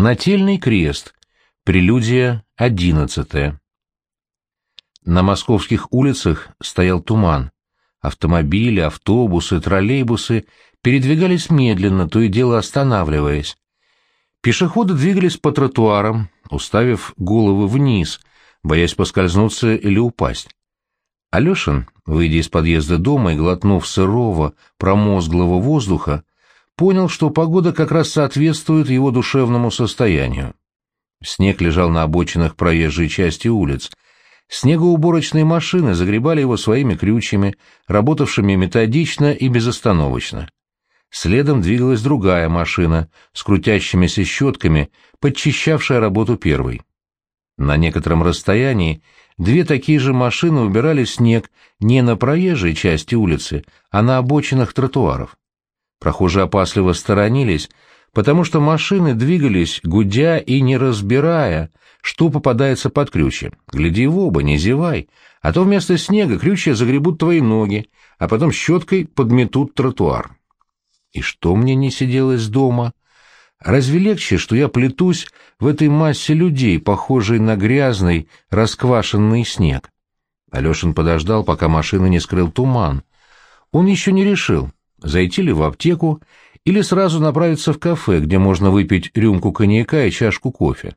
Нательный крест. Прелюдия одиннадцатая. На московских улицах стоял туман. Автомобили, автобусы, троллейбусы передвигались медленно, то и дело останавливаясь. Пешеходы двигались по тротуарам, уставив головы вниз, боясь поскользнуться или упасть. Алешин, выйдя из подъезда дома и глотнув сырого, промозглого воздуха, понял, что погода как раз соответствует его душевному состоянию. Снег лежал на обочинах проезжей части улиц. Снегоуборочные машины загребали его своими крючьями, работавшими методично и безостановочно. Следом двигалась другая машина с крутящимися щетками, подчищавшая работу первой. На некотором расстоянии две такие же машины убирали снег не на проезжей части улицы, а на обочинах тротуаров. Прохожие опасливо сторонились, потому что машины двигались, гудя и не разбирая, что попадается под крючья. Гляди в оба, не зевай, а то вместо снега крючья загребут твои ноги, а потом щеткой подметут тротуар. И что мне не сиделось дома? Разве легче, что я плетусь в этой массе людей, похожей на грязный, расквашенный снег? Алешин подождал, пока машина не скрыл туман. Он еще не решил, зайти ли в аптеку или сразу направиться в кафе, где можно выпить рюмку коньяка и чашку кофе.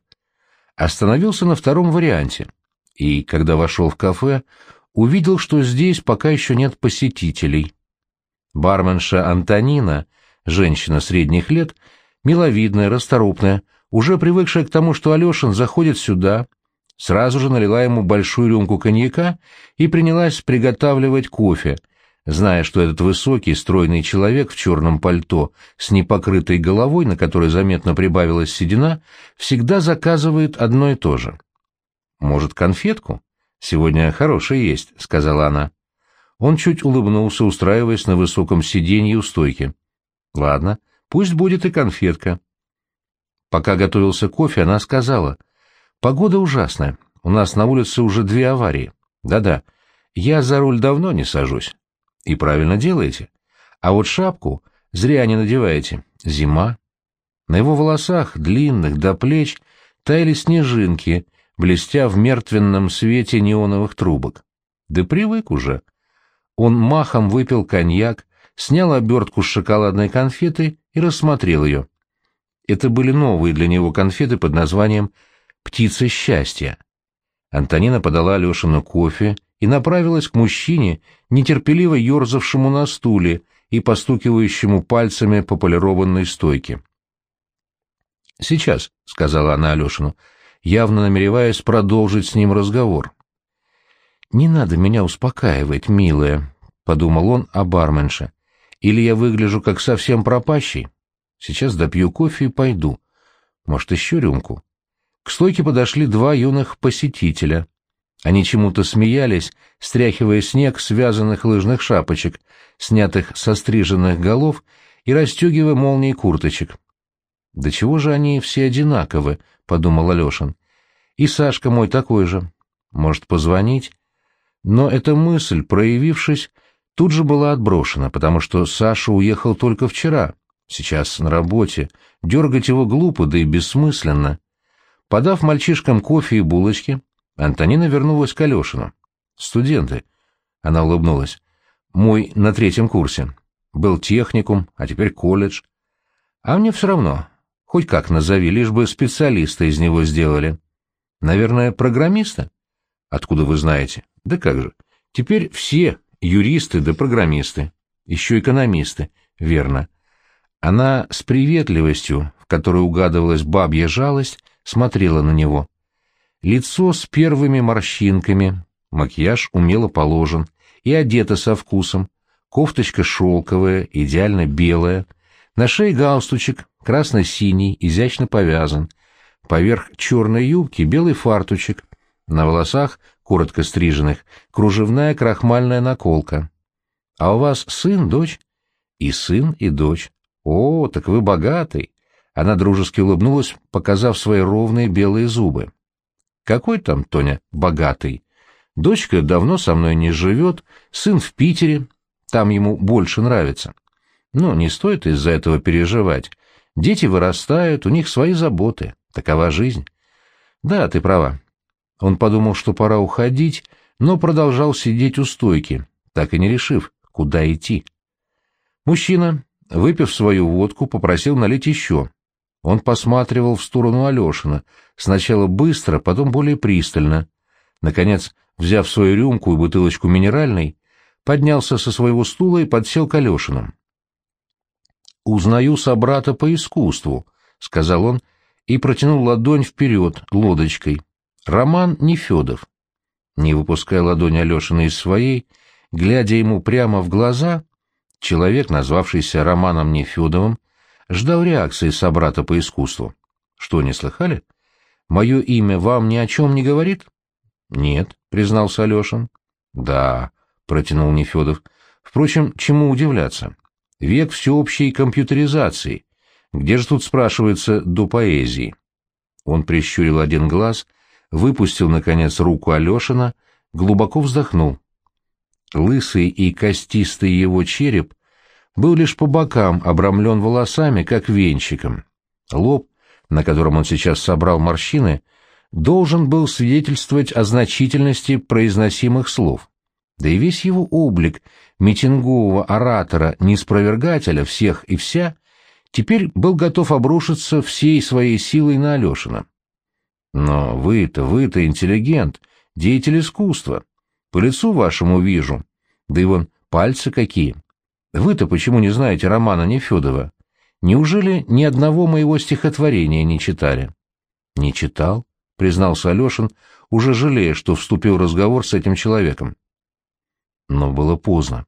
Остановился на втором варианте, и, когда вошел в кафе, увидел, что здесь пока еще нет посетителей. Барменша Антонина, женщина средних лет, миловидная, расторопная, уже привыкшая к тому, что Алешин заходит сюда, сразу же налила ему большую рюмку коньяка и принялась приготавливать кофе — зная, что этот высокий, стройный человек в черном пальто с непокрытой головой, на которой заметно прибавилась седина, всегда заказывает одно и то же. «Может, конфетку? Сегодня хорошая есть», — сказала она. Он чуть улыбнулся, устраиваясь на высоком сиденье у стойки. «Ладно, пусть будет и конфетка». Пока готовился кофе, она сказала, «Погода ужасная, у нас на улице уже две аварии. Да-да, я за руль давно не сажусь». И правильно делаете. А вот шапку зря не надеваете. Зима. На его волосах, длинных до плеч, таяли снежинки, блестя в мертвенном свете неоновых трубок. Да привык уже. Он махом выпил коньяк, снял обертку с шоколадной конфеты и рассмотрел ее. Это были новые для него конфеты под названием «Птица счастья». Антонина подала Алешину кофе и направилась к мужчине, нетерпеливо ерзавшему на стуле и постукивающему пальцами по полированной стойке. «Сейчас», — сказала она Алешину, явно намереваясь продолжить с ним разговор. «Не надо меня успокаивать, милая», — подумал он о барменше. «Или я выгляжу как совсем пропащий. Сейчас допью кофе и пойду. Может, еще рюмку?» К стойке подошли два юных посетителя — они чему-то смеялись, стряхивая снег связанных лыжных шапочек, снятых со стриженных голов и расстегивая молнии курточек. «Да чего же они все одинаковы?» — подумал Алешин. «И Сашка мой такой же. Может, позвонить?» Но эта мысль, проявившись, тут же была отброшена, потому что Саша уехал только вчера, сейчас на работе. Дергать его глупо, да и бессмысленно. Подав мальчишкам кофе и булочки, Антонина вернулась к Алешину. «Студенты». Она улыбнулась. «Мой на третьем курсе. Был техникум, а теперь колледж. А мне все равно. Хоть как назови, лишь бы специалиста из него сделали. Наверное, программиста? Откуда вы знаете? Да как же. Теперь все юристы да программисты. Еще экономисты. Верно. Она с приветливостью, в которой угадывалась бабья жалость, смотрела на него. Лицо с первыми морщинками, макияж умело положен и одето со вкусом, кофточка шелковая, идеально белая, на шее галстучек, красно-синий, изящно повязан, поверх черной юбки белый фартучек, на волосах, коротко стриженных, кружевная крахмальная наколка. А у вас сын, дочь? И сын, и дочь. О, так вы богатый. Она дружески улыбнулась, показав свои ровные белые зубы. Какой там, Тоня, богатый? Дочка давно со мной не живет, сын в Питере, там ему больше нравится. Но не стоит из-за этого переживать. Дети вырастают, у них свои заботы. Такова жизнь. Да, ты права. Он подумал, что пора уходить, но продолжал сидеть у стойки, так и не решив, куда идти. Мужчина, выпив свою водку, попросил налить еще. Он посматривал в сторону Алешина, сначала быстро, потом более пристально. Наконец, взяв свою рюмку и бутылочку минеральной, поднялся со своего стула и подсел к Алешину. «Узнаю собрата по искусству», — сказал он и протянул ладонь вперед лодочкой. «Роман Нефедов». Не выпуская ладонь Алешина из своей, глядя ему прямо в глаза, человек, назвавшийся Романом Нефедовым, ждал реакции собрата по искусству. «Что, не слыхали? Мое имя вам ни о чем не говорит?» «Нет», — признался Алешин. «Да», — протянул Нефедов. «Впрочем, чему удивляться? Век всеобщей компьютеризации. Где же тут, спрашивается, до поэзии? Он прищурил один глаз, выпустил, наконец, руку Алешина, глубоко вздохнул. Лысый и костистый его череп был лишь по бокам обрамлен волосами, как венчиком. Лоб, на котором он сейчас собрал морщины, должен был свидетельствовать о значительности произносимых слов. Да и весь его облик митингового оратора-неспровергателя всех и вся, теперь был готов обрушиться всей своей силой на Алешина. Но вы-то, вы-то интеллигент, деятель искусства. По лицу вашему вижу. Да и вон пальцы какие. Вы-то почему не знаете романа Нефедова? Неужели ни одного моего стихотворения не читали? Не читал, признался Алешин, уже жалея, что вступил в разговор с этим человеком. Но было поздно.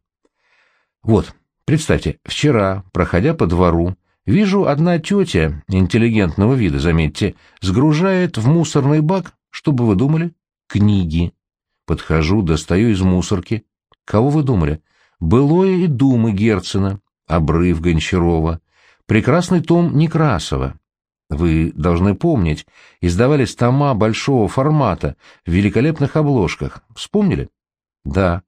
Вот, представьте, вчера, проходя по двору, вижу, одна тетя, интеллигентного вида, заметьте, сгружает в мусорный бак, что бы вы думали? Книги. Подхожу, достаю из мусорки. Кого вы думали? Былое и думы Герцена, обрыв Гончарова, прекрасный том Некрасова. Вы должны помнить, издавались тома большого формата в великолепных обложках. Вспомнили? Да.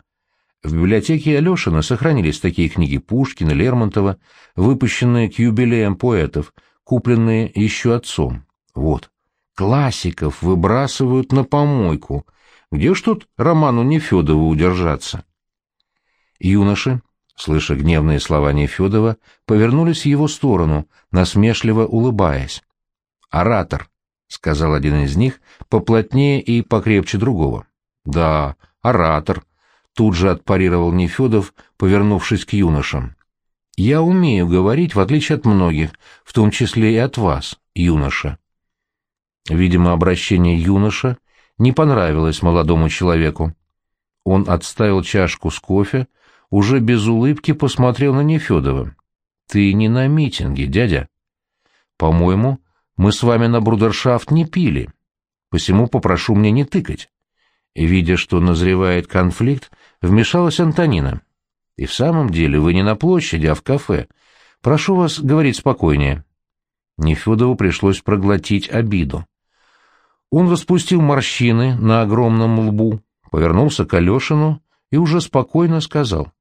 В библиотеке Алешина сохранились такие книги Пушкина, Лермонтова, выпущенные к юбилеям поэтов, купленные еще отцом. Вот. Классиков выбрасывают на помойку. Где ж тут Роману Нефедову удержаться? Юноши, слыша гневные слова Нефедова, повернулись в его сторону, насмешливо улыбаясь. «Оратор», — сказал один из них, поплотнее и покрепче другого. «Да, оратор», Тут же отпарировал Нефедов, повернувшись к юношам. «Я умею говорить, в отличие от многих, в том числе и от вас, юноша». Видимо, обращение юноша не понравилось молодому человеку. Он отставил чашку с кофе, уже без улыбки посмотрел на Нефедова. «Ты не на митинге, дядя. По-моему, мы с вами на брудершафт не пили, посему попрошу мне не тыкать». Видя, что назревает конфликт, вмешалась Антонина. «И в самом деле вы не на площади, а в кафе. Прошу вас говорить спокойнее». Нефедову пришлось проглотить обиду. Он распустил морщины на огромном лбу, повернулся к Алешину и уже спокойно сказал.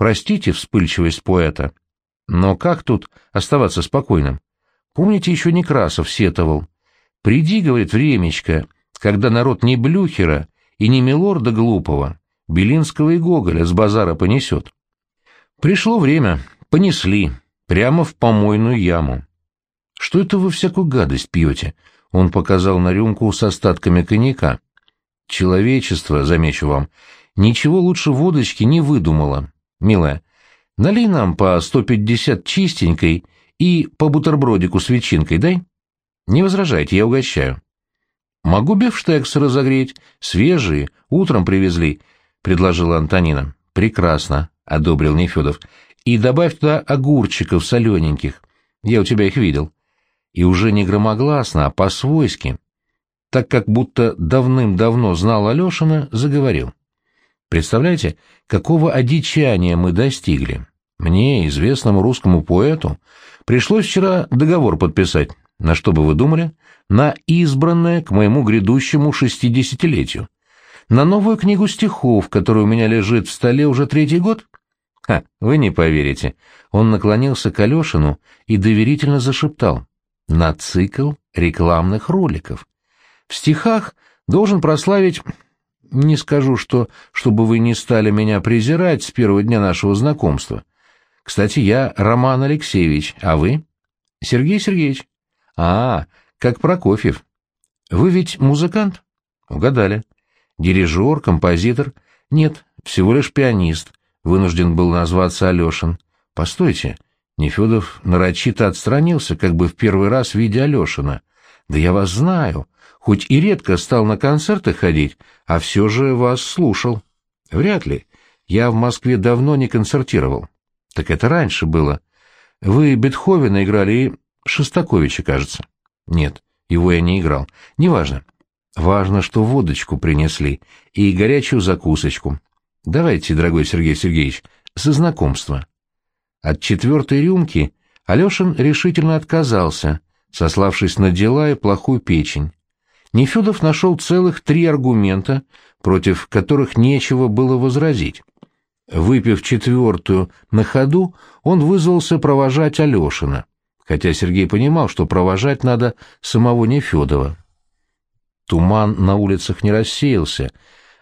«Простите вспыльчивость поэта, но как тут оставаться спокойным? Помните, еще Некрасов сетовал. «Приди, — говорит, — времечко, когда народ не Блюхера и не Милорда глупого, Белинского и Гоголя с базара понесет. Пришло время, понесли, прямо в помойную яму. «Что это вы всякую гадость пьете?» Он показал на рюмку с остатками коньяка. «Человечество, замечу вам, ничего лучше водочки не выдумало. Милая, налей нам по сто пятьдесят чистенькой и по бутербродику с ветчинкой дай. Не возражайте, я угощаю». «Могу бифштекс разогреть, свежие, утром привезли», — предложила Антонина. «Прекрасно», — одобрил Нефедов. «И добавь туда огурчиков солененьких. Я у тебя их видел». И уже не громогласно, а по-свойски, так как будто давным-давно знал Алешина, заговорил. «Представляете, какого одичания мы достигли? Мне, известному русскому поэту, пришлось вчера договор подписать. На что бы вы думали? На избранное к моему грядущему шестидесятилетию на новую книгу стихов, которая у меня лежит в столе уже третий год? Ха, вы не поверите. Он наклонился к Алешину и доверительно зашептал. На цикл рекламных роликов. В стихах должен прославить... Не скажу, что, чтобы вы не стали меня презирать с первого дня нашего знакомства. Кстати, я Роман Алексеевич, а вы? Сергей Сергеевич. А, как Прокофьев. Вы ведь музыкант? Угадали. Дирижер, композитор? Нет, всего лишь пианист. Вынужден был назваться Алешин. Постойте, Нефедов нарочито отстранился, как бы в первый раз видя Алешина. Да я вас знаю. Хоть и редко стал на концерты ходить, а все же вас слушал. Вряд ли. Я в Москве давно не концертировал. Так это раньше было. Вы Бетховена играли и Шостаковича, кажется. Нет, его я не играл. Неважно. Важно, что водочку принесли и горячую закусочку. Давайте, дорогой Сергей Сергеевич, за знакомство. От четвертой рюмки Алешин решительно отказался, сославшись на дела и плохую печень. Нефедов нашел целых три аргумента, против которых нечего было возразить. Выпив четвертую на ходу, он вызвался провожать Алешина, хотя Сергей понимал, что провожать надо самого Нефедова. Туман на улицах не рассеялся,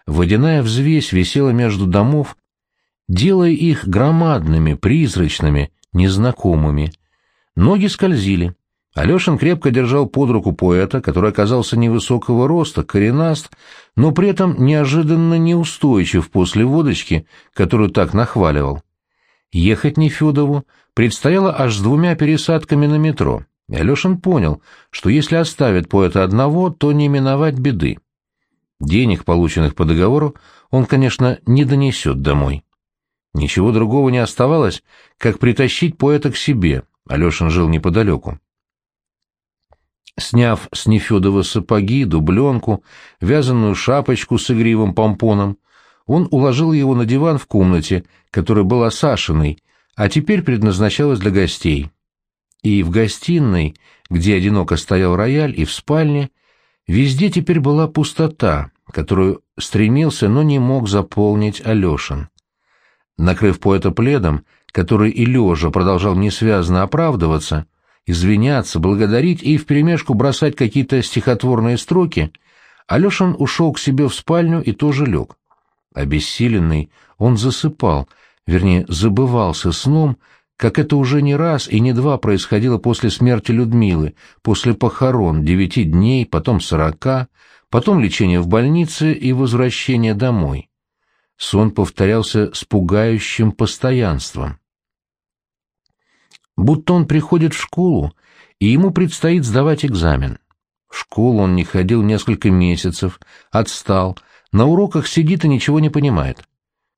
водяная взвесь висела между домов, делая их громадными, призрачными, незнакомыми. Ноги скользили. Алешин крепко держал под руку поэта, который оказался невысокого роста, коренаст, но при этом неожиданно неустойчив после водочки, которую так нахваливал. Ехать Нефедову предстояло аж с двумя пересадками на метро, и Алешин понял, что если оставит поэта одного, то не миновать беды. Денег, полученных по договору, он, конечно, не донесет домой. Ничего другого не оставалось, как притащить поэта к себе, Алешин жил неподалеку. Сняв с Нефедова сапоги, дубленку, вязаную шапочку с игривым помпоном, он уложил его на диван в комнате, которая была Сашиной, а теперь предназначалась для гостей. И в гостиной, где одиноко стоял рояль, и в спальне, везде теперь была пустота, которую стремился, но не мог заполнить Алешин. Накрыв поэта пледом, который и лежа продолжал несвязно оправдываться, извиняться, благодарить и вперемешку бросать какие-то стихотворные строки, Алешин ушел к себе в спальню и тоже лег. Обессиленный, он засыпал, вернее, забывался сном, как это уже не раз и не два происходило после смерти Людмилы, после похорон девяти дней, потом сорока, потом лечение в больнице и возвращение домой. Сон повторялся с пугающим постоянством будто он приходит в школу, и ему предстоит сдавать экзамен. В школу он не ходил несколько месяцев, отстал, на уроках сидит и ничего не понимает.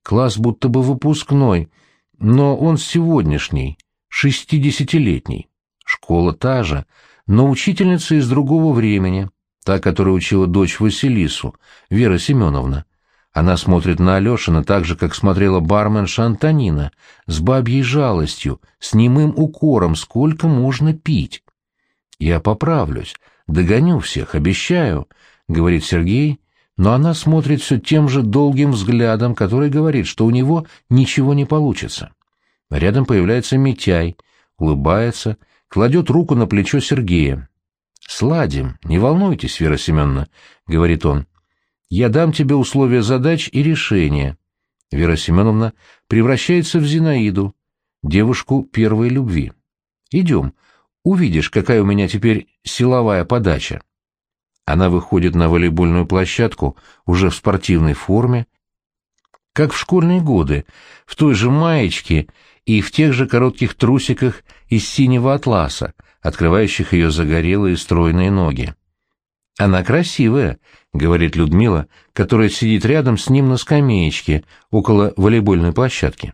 Класс будто бы выпускной, но он сегодняшний, шестидесятилетний. Школа та же, но учительница из другого времени, та, которая учила дочь Василису, Вера Семеновна. Она смотрит на Алешина так же, как смотрела барменша Антонина, с бабьей жалостью, с немым укором, сколько можно пить. «Я поправлюсь, догоню всех, обещаю», — говорит Сергей, но она смотрит все тем же долгим взглядом, который говорит, что у него ничего не получится. Рядом появляется Митяй, улыбается, кладет руку на плечо Сергея. «Сладим, не волнуйтесь, Вера Семеновна», — говорит он. Я дам тебе условия задач и решения. Вера Семеновна превращается в Зинаиду, девушку первой любви. Идем, увидишь, какая у меня теперь силовая подача. Она выходит на волейбольную площадку уже в спортивной форме, как в школьные годы, в той же маечке и в тех же коротких трусиках из синего атласа, открывающих ее загорелые стройные ноги. Она красивая, — говорит Людмила, которая сидит рядом с ним на скамеечке около волейбольной площадки.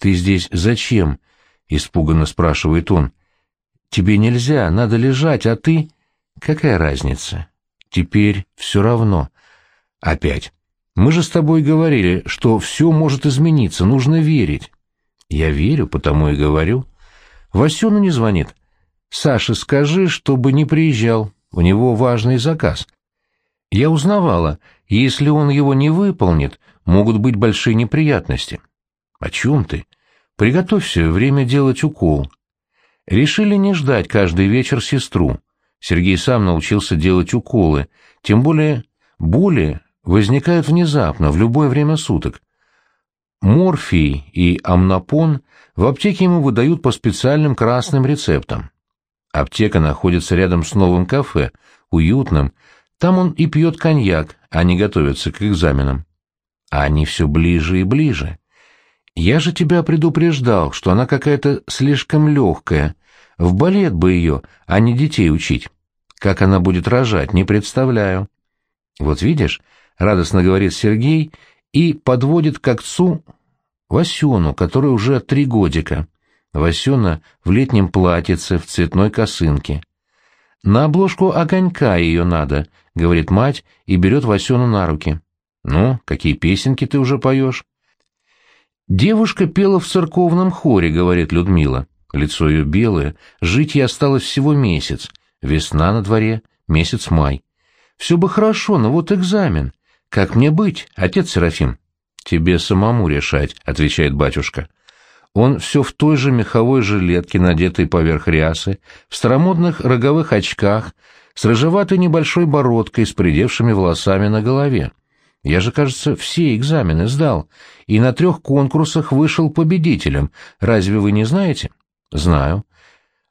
«Ты здесь зачем?» — испуганно спрашивает он. «Тебе нельзя, надо лежать, а ты...» «Какая разница?» «Теперь все равно». «Опять. Мы же с тобой говорили, что все может измениться, нужно верить». «Я верю, потому и говорю». Васюна не звонит. «Саше скажи, чтобы не приезжал, у него важный заказ». Я узнавала, если он его не выполнит, могут быть большие неприятности. О чем ты? Приготовься, время делать укол. Решили не ждать каждый вечер сестру. Сергей сам научился делать уколы, тем более боли возникают внезапно, в любое время суток. Морфий и амнопон в аптеке ему выдают по специальным красным рецептам. Аптека находится рядом с новым кафе, уютным, там он и пьет коньяк, а не готовится к экзаменам. А они все ближе и ближе. Я же тебя предупреждал, что она какая-то слишком легкая. В балет бы ее, а не детей учить. Как она будет рожать, не представляю. Вот видишь, — радостно говорит Сергей и подводит к отцу Васену, который уже три годика. Васена в летнем платьице, в цветной косынке. «На обложку огонька ее надо», — говорит мать и берет Васену на руки. «Ну, какие песенки ты уже поешь?» «Девушка пела в церковном хоре», — говорит Людмила. Лицо ее белое, жить ей осталось всего месяц. Весна на дворе, месяц май. Все бы хорошо, но вот экзамен. Как мне быть, отец Серафим? Тебе самому решать, отвечает батюшка. Он все в той же меховой жилетке, надетой поверх рясы, в старомодных роговых очках, с рыжеватой небольшой бородкой, с придевшими волосами на голове. Я же, кажется, все экзамены сдал, и на трех конкурсах вышел победителем. Разве вы не знаете? Знаю.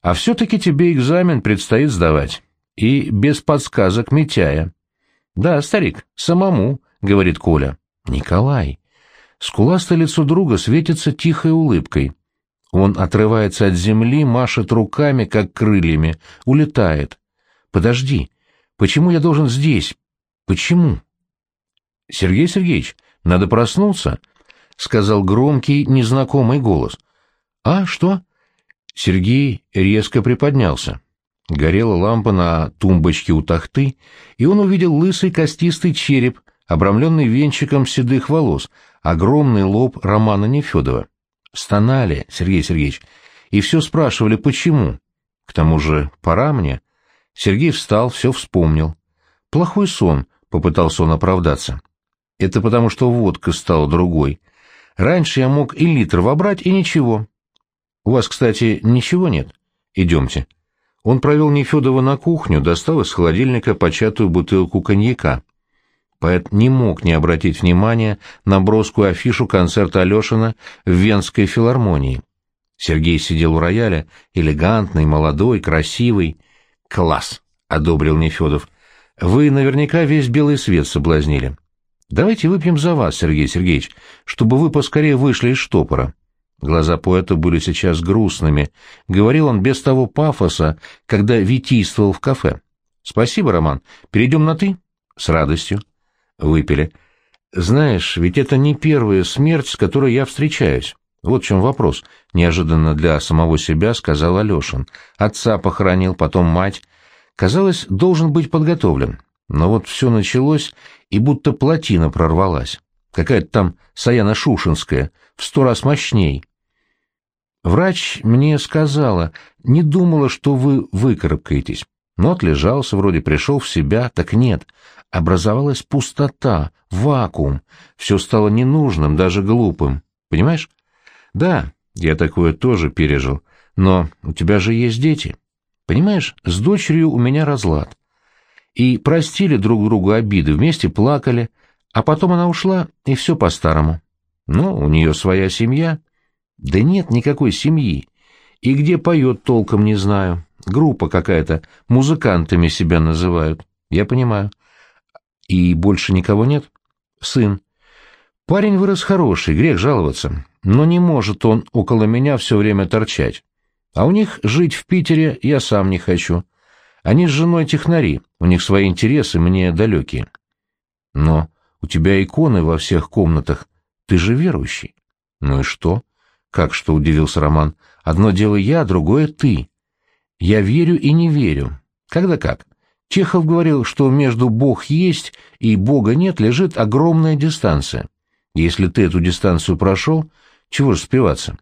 А все-таки тебе экзамен предстоит сдавать. И без подсказок Митяя. Да, старик, самому, говорит Коля. Николай. Скуластое лицо друга светится тихой улыбкой. Он отрывается от земли, машет руками, как крыльями, улетает. Подожди, почему я должен здесь? Почему? Сергей Сергеевич, надо проснуться, сказал громкий, незнакомый голос. А, что? Сергей резко приподнялся. Горела лампа на тумбочке у тахты, и он увидел лысый костистый череп, обрамленный венчиком седых волос, огромный лоб Романа Нефедова. Стонали, Сергей Сергеевич, и все спрашивали, почему. К тому же, пора мне. Сергей встал, все вспомнил. Плохой сон, попытался он оправдаться. Это потому, что водка стала другой. Раньше я мог и литр вобрать, и ничего. У вас, кстати, ничего нет? Идемте. Он провел Нефедова на кухню, достал из холодильника початую бутылку коньяка. Поэт не мог не обратить внимания на броскую афишу концерта Алешина в Венской филармонии. Сергей сидел у рояля, элегантный, молодой, красивый. «Класс!» — одобрил Нефедов. «Вы наверняка весь белый свет соблазнили. Давайте выпьем за вас, Сергей Сергеевич, чтобы вы поскорее вышли из штопора». Глаза поэта были сейчас грустными. Говорил он без того пафоса, когда витийствовал в кафе. «Спасибо, Роман. Перейдем на «ты»?» «С радостью». Выпили. «Знаешь, ведь это не первая смерть, с которой я встречаюсь. Вот в чем вопрос. Неожиданно для самого себя сказал Алешин. Отца похоронил, потом мать. Казалось, должен быть подготовлен. Но вот все началось, и будто плотина прорвалась. Какая-то там Саяна Шушинская, в сто раз мощней. Врач мне сказала, не думала, что вы выкарабкаетесь. Но отлежался, вроде пришел в себя, так нет. Образовалась пустота, вакуум. Все стало ненужным, даже глупым. Понимаешь? Да, я такое тоже пережил. Но у тебя же есть дети. Понимаешь, с дочерью у меня разлад. И простили друг другу обиды, вместе плакали, а потом она ушла, и все по-старому. Ну, у нее своя семья, да нет никакой семьи. И где поет толком не знаю. Группа какая-то, музыкантами себя называют. Я понимаю. И больше никого нет? Сын. Парень вырос хороший, грех жаловаться. Но не может он около меня все время торчать. А у них жить в Питере я сам не хочу. Они с женой технари, у них свои интересы мне далекие. Но у тебя иконы во всех комнатах. Ты же верующий. Ну и что? «Как что?» — удивился Роман. «Одно дело я, другое ты. Я верю и не верю. Когда как? Чехов говорил, что между «Бог есть» и «Бога нет» лежит огромная дистанция. Если ты эту дистанцию прошел, чего же спиваться?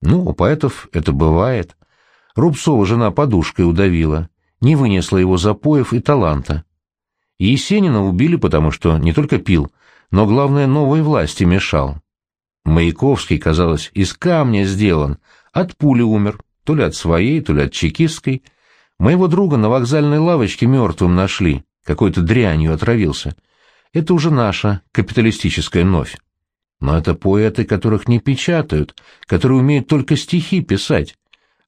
Ну, у поэтов это бывает. Рубцова жена подушкой удавила, не вынесла его запоев и таланта. Есенина убили, потому что не только пил, но, главное, новой власти мешал. Маяковский, казалось, из камня сделан, от пули умер, то ли от своей, то ли от чекистской. Моего друга на вокзальной лавочке мертвым нашли, какой-то дрянью отравился. Это уже наша капиталистическая новь. Но это поэты, которых не печатают, которые умеют только стихи писать.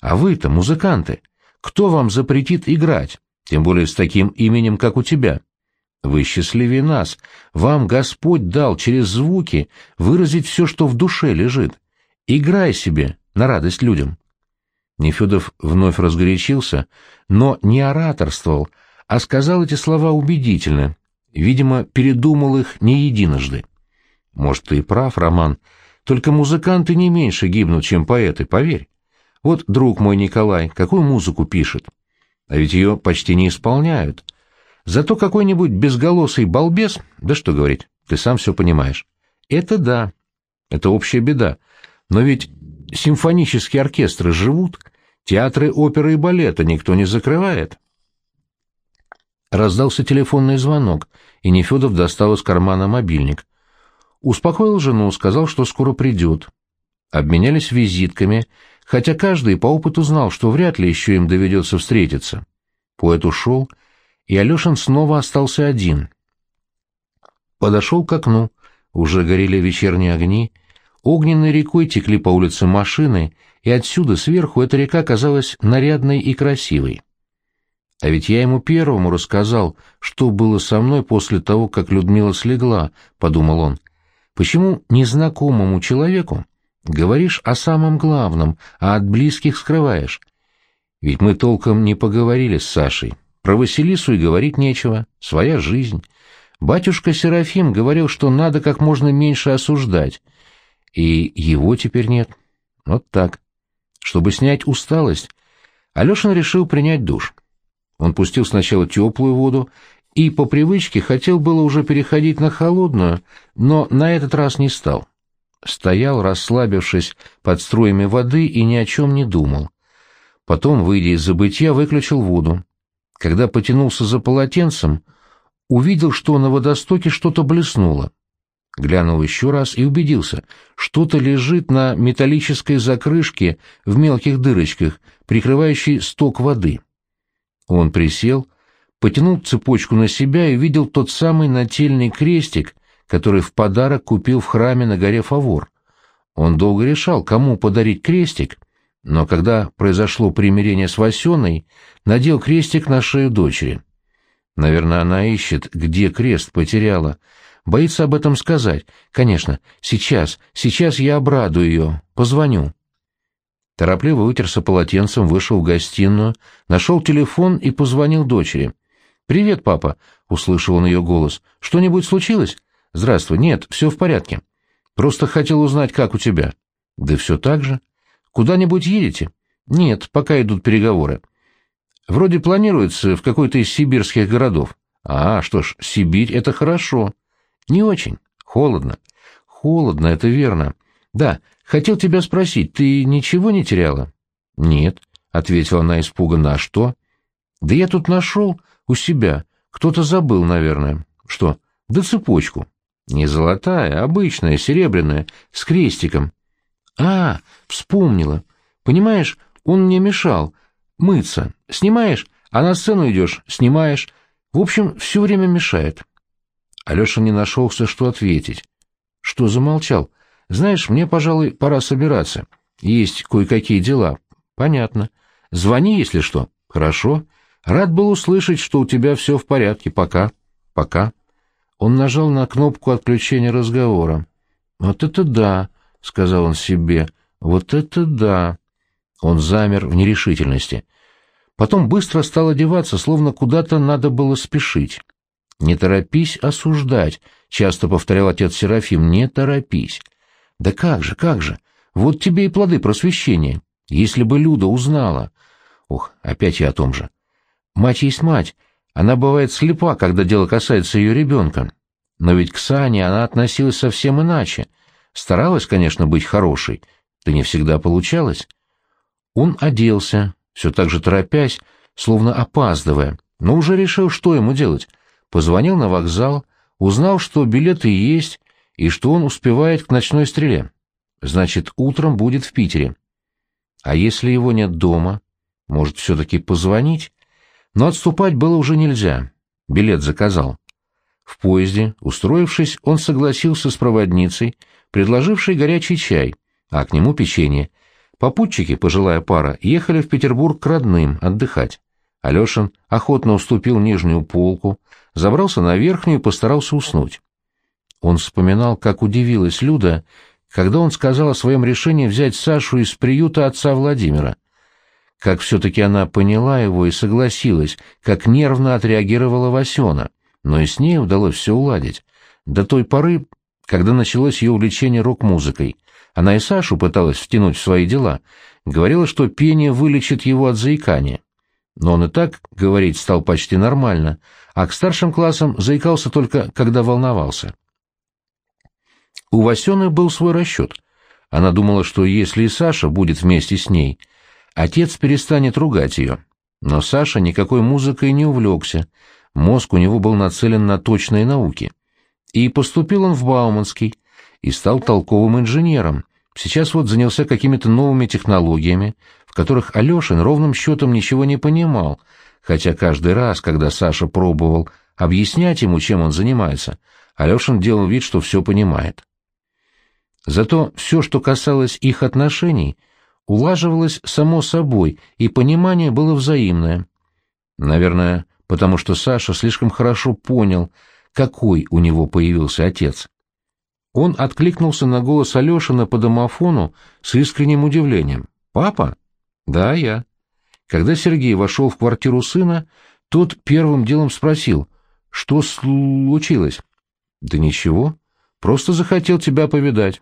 А вы-то, музыканты, кто вам запретит играть, тем более с таким именем, как у тебя? Вы счастливее нас. Вам Господь дал через звуки выразить все, что в душе лежит. Играй себе на радость людям. Нефедов вновь разгорячился, но не ораторствовал, а сказал эти слова убедительно, видимо, передумал их не единожды. Может, ты и прав, Роман, только музыканты не меньше гибнут, чем поэты, поверь. Вот друг мой Николай, какую музыку пишет? А ведь ее почти не исполняют. Зато какой-нибудь безголосый балбес, да что говорить, ты сам все понимаешь. Это да, это общая беда. Но ведь симфонические оркестры живут, театры оперы и балета никто не закрывает. Раздался телефонный звонок, и Нефедов достал из кармана мобильник. Успокоил жену, сказал, что скоро придет. Обменялись визитками, хотя каждый по опыту знал, что вряд ли еще им доведется встретиться. Поэт ушел, и Алешин снова остался один. Подошел к окну, уже горели вечерние огни, огненной рекой текли по улице машины, и отсюда сверху эта река казалась нарядной и красивой. А ведь я ему первому рассказал, что было со мной после того, как Людмила слегла, — подумал он. Почему незнакомому человеку Говоришь о самом главном, а от близких скрываешь. Ведь мы толком не поговорили с Сашей. Про Василису и говорить нечего, своя жизнь. Батюшка Серафим говорил, что надо как можно меньше осуждать. И его теперь нет. Вот так. Чтобы снять усталость, Алешин решил принять душ. Он пустил сначала теплую воду и по привычке хотел было уже переходить на холодную, но на этот раз не стал стоял, расслабившись под струями воды и ни о чем не думал. Потом, выйдя из забытья, выключил воду. Когда потянулся за полотенцем, увидел, что на водостоке что-то блеснуло. Глянул еще раз и убедился, что-то лежит на металлической закрышке в мелких дырочках, прикрывающей сток воды. Он присел, потянул цепочку на себя и увидел тот самый нательный крестик, который в подарок купил в храме на горе Фавор. Он долго решал, кому подарить крестик, но когда произошло примирение с Васеной, надел крестик на шею дочери. Наверное, она ищет, где крест потеряла. Боится об этом сказать. Конечно, сейчас, сейчас я обрадую ее, позвоню. Торопливо вытерся полотенцем, вышел в гостиную, нашел телефон и позвонил дочери. «Привет, папа», — услышал он ее голос. «Что-нибудь случилось?» «Здравствуй. Нет, все в порядке. Просто хотел узнать, как у тебя». «Да все так же. Куда-нибудь едете?» «Нет, пока идут переговоры. Вроде планируется в какой-то из сибирских городов». «А, что ж, Сибирь — это хорошо». «Не очень. Холодно». «Холодно, это верно. Да, хотел тебя спросить, ты ничего не теряла?» «Нет», — ответила она испуганно. «А что?» «Да я тут нашел у себя. Кто-то забыл, наверное». «Что?» «Да цепочку». Не золотая, обычная, серебряная, с крестиком. А, вспомнила. Понимаешь, он мне мешал. Мыться. Снимаешь, а на сцену идешь, снимаешь. В общем, все время мешает. Алеша не нашелся, что ответить. Что замолчал? Знаешь, мне, пожалуй, пора собираться. Есть кое-какие дела. Понятно. Звони, если что. Хорошо. Рад был услышать, что у тебя все в порядке. Пока. Пока. Он нажал на кнопку отключения разговора. «Вот это да!» — сказал он себе. «Вот это да!» Он замер в нерешительности. Потом быстро стал одеваться, словно куда-то надо было спешить. «Не торопись осуждать», — часто повторял отец Серафим, — «не торопись». «Да как же, как же! Вот тебе и плоды просвещения. Если бы Люда узнала...» Ох, опять я о том же. Мать есть мать, она бывает слепа, когда дело касается ее ребенка. Но ведь к Сане она относилась совсем иначе. Старалась, конечно, быть хорошей, да не всегда получалось. Он оделся, все так же торопясь, словно опаздывая, но уже решил, что ему делать. Позвонил на вокзал, узнал, что билеты есть и что он успевает к ночной стреле. Значит, утром будет в Питере. А если его нет дома? Может, все-таки позвонить? Но отступать было уже нельзя. Билет заказал. В поезде, устроившись, он согласился с проводницей, предложившей горячий чай, а к нему печенье. Попутчики, пожилая пара, ехали в Петербург к родным отдыхать. Алешин охотно уступил нижнюю полку, забрался на верхнюю и постарался уснуть. Он вспоминал, как удивилась Люда, когда он сказал о своем решении взять Сашу из приюта отца Владимира. Как все-таки она поняла его и согласилась, как нервно отреагировала Васена, но и с ней удалось все уладить. До той поры, когда началось ее увлечение рок-музыкой, она и Сашу пыталась втянуть в свои дела, говорила, что пение вылечит его от заикания. Но он и так говорить стал почти нормально, а к старшим классам заикался только, когда волновался. У Васены был свой расчет. Она думала, что если и Саша будет вместе с ней, отец перестанет ругать ее. Но Саша никакой музыкой не увлекся, мозг у него был нацелен на точные науки. И поступил он в Бауманский, и стал толковым инженером. Сейчас вот занялся какими-то новыми технологиями, которых Алешин ровным счетом ничего не понимал, хотя каждый раз, когда Саша пробовал объяснять ему, чем он занимается, Алешин делал вид, что все понимает. Зато все, что касалось их отношений, улаживалось само собой, и понимание было взаимное. Наверное, потому что Саша слишком хорошо понял, какой у него появился отец. Он откликнулся на голос Алешина по домофону с искренним удивлением. «Папа?» «Да, я». Когда Сергей вошел в квартиру сына, тот первым делом спросил, что случилось? «Да ничего, просто захотел тебя повидать».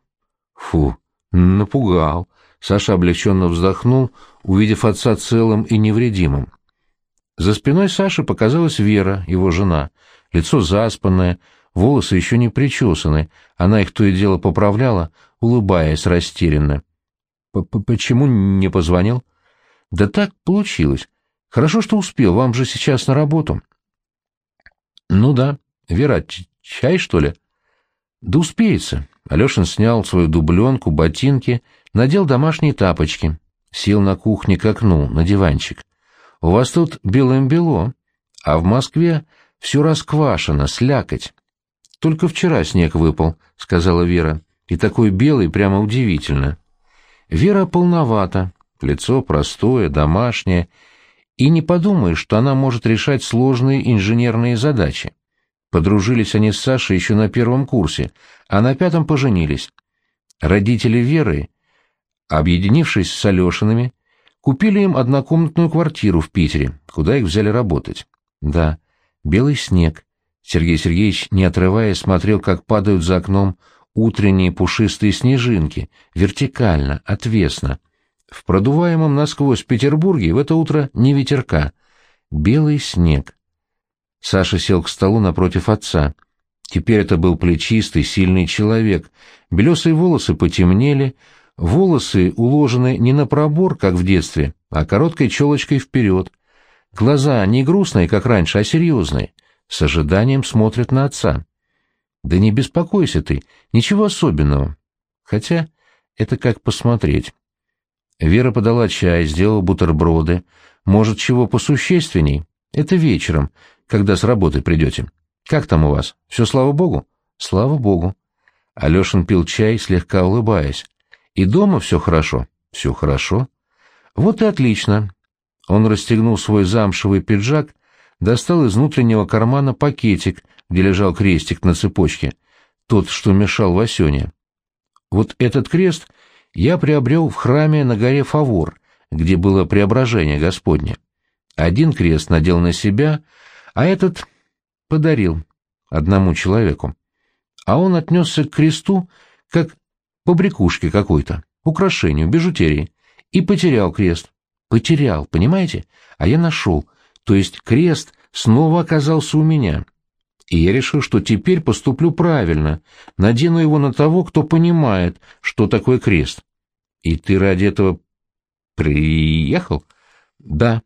Фу, напугал. Саша облегченно вздохнул, увидев отца целым и невредимым. За спиной Саши показалась Вера, его жена. Лицо заспанное, волосы еще не причесаны, она их то и дело поправляла, улыбаясь растерянно. «Почему не позвонил?» «Да так получилось. Хорошо, что успел, вам же сейчас на работу». «Ну да. Вера, чай, что ли?» «Да успеется. Алешин снял свою дубленку, ботинки, надел домашние тапочки, сел на кухне к окну, на диванчик. «У вас тут белым-бело, а в Москве все расквашено, слякоть. Только вчера снег выпал», — сказала Вера, — «и такой белый прямо удивительно». Вера полновата, лицо простое, домашнее, и не подумаешь, что она может решать сложные инженерные задачи. Подружились они с Сашей еще на первом курсе, а на пятом поженились. Родители Веры, объединившись с Алешинами, купили им однокомнатную квартиру в Питере, куда их взяли работать. Да, белый снег. Сергей Сергеевич, не отрываясь, смотрел, как падают за окном утренние пушистые снежинки, вертикально, отвесно. В продуваемом насквозь Петербурге в это утро не ветерка. Белый снег. Саша сел к столу напротив отца. Теперь это был плечистый, сильный человек. Белесые волосы потемнели, волосы уложены не на пробор, как в детстве, а короткой челочкой вперед. Глаза не грустные, как раньше, а серьезные. С ожиданием смотрят на отца. «Да не беспокойся ты, ничего особенного. Хотя это как посмотреть». Вера подала чай, сделала бутерброды. Может, чего посущественней? Это вечером, когда с работы придете. Как там у вас? Все слава богу? Слава богу. Алешин пил чай, слегка улыбаясь. И дома все хорошо? Все хорошо. Вот и отлично. Он расстегнул свой замшевый пиджак, достал из внутреннего кармана пакетик, где лежал крестик на цепочке, тот, что мешал Васене. Вот этот крест я приобрел в храме на горе Фавор, где было преображение Господне. Один крест надел на себя, а этот подарил одному человеку. А он отнесся к кресту как побрякушке какой-то, украшению, бижутерии, и потерял крест. Потерял, понимаете? А я нашел, то есть крест снова оказался у меня. И я решил, что теперь поступлю правильно, надену его на того, кто понимает, что такое крест. И ты ради этого приехал? Да.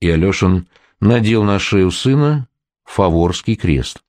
И Алешин надел на шею сына фаворский крест.